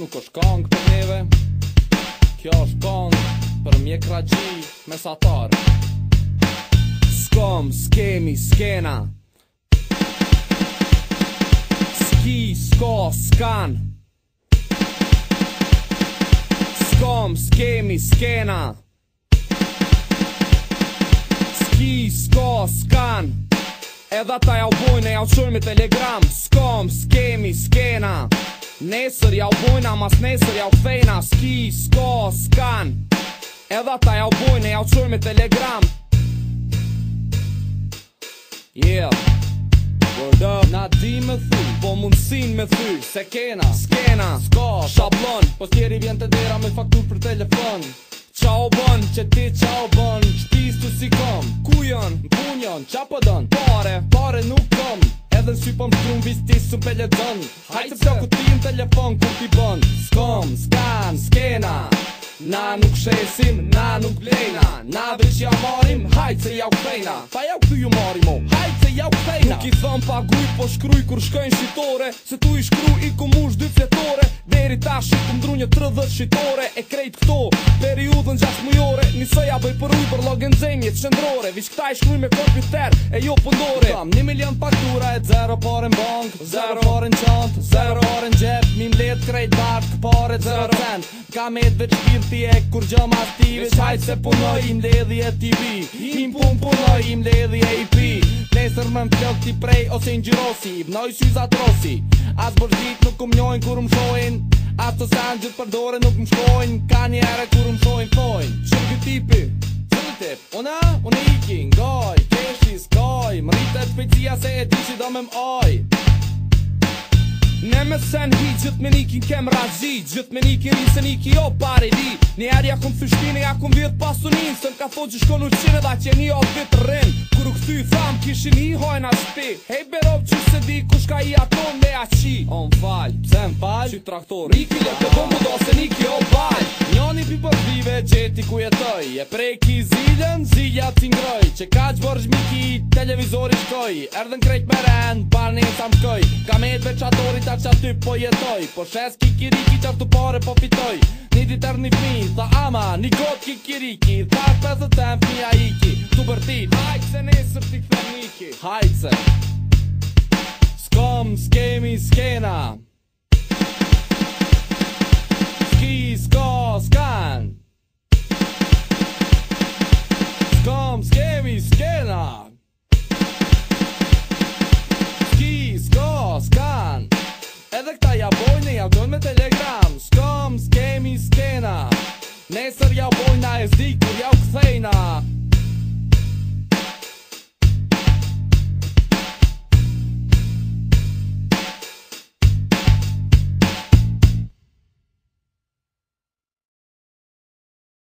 nuk është kong për neve Kjo është kong për mjekra me mesatar Skom, skemi, skena Ski, sko, skan Skom, skemi, skena Ski, sko, skan Edha ta ja u bujnë e ja u shurmi telegram Skom, skemi, skena Skom, skemi, skena Nesër ja u bojna, mas nesër ja u fejna Ski, sko, skan Edha ta ja u bojnë, ja u qoj me telegram Yeah Word up Na di me thy, po mundësin me thy Se kena, skena, sko, shablon Po s'kjeri vjen të dera me faktur për telefon Qa u bon, që ti qa u bon Qpistu si kom, ku jon, mpun jon Qa po pare, pare nuk kom edhe po në sypëm shumë vistisë të më pëllë Hajtë se pëllë këtë tim telefon këtë t'i bënë Skom, skan, skena Na nuk shesim, na nuk lejna Na veç ja marim, hajtë se ja u krejna Pa ja u këtu ju marim o, oh. hajtë se ja u krejna Nuk i thëm pa po shkruj kur shkojnë shqitore Se tu i shkru i ku mush dy fletore Veri ta shikë mdru një të rëdhët shqitore E krejt këto, periudën gjash mujore njësoj a bëj për uj për login zemje të qëndrore Vish këta i shkruj me kompjuter e jo pëndore Tam një milion faktura e zero por në bank Zero por në qant Zero por në gjep Min let krejt bark Pare zero, ten cent Ka me të veç kirti e kur gjëm aktive Vish hajt se punoj im ledhi e TV Im pun punoj im ledhi e IP Nesër më më flok ti prej ose në gjyrosi Ibnoj s'y zatrosi As bërgjit nuk u njojnë, kur më shojnë Ato sanë gjithë për dore nuk më shkojnë Ka një ere kur më shkojnë, fojnë Që kjo tipi? Që dhe tip? Una? Una iki, ngoj, keshi, skoj Më rritë të fejtësia se e di që do me më aj Ne me sen hi, gjithë me nikin kem razi Gjithë me nikin rinë se niki o jo pare di Një akum si shtini, akum vjetë pasunin Sëm ka thot që shko në qire dha që një of vitë rrin Kër u këthy i tham, kishin i hojna spi Hej berov që se di kush ka i aton me a qi On fal, pëse më fal, që traktor Niki le të më do se një kjo val Njoni pi për gjeti ku jetoj E prej ki zilën, zilja t'ingroj Që ka që bërgj televizori shkoj Erdhen krejt me rend, par një sa më shkoj Ka me edhe ta që aty po jetoj Po shes kikiriki që aftu pare po fitoj Një dit erë një tha ama, një got kikiriki Tha të pëzë të temë a iki Tu bërtit, hajtë se nesër t'i këtë një iki Hajtë se Skom, skemi, skena Let's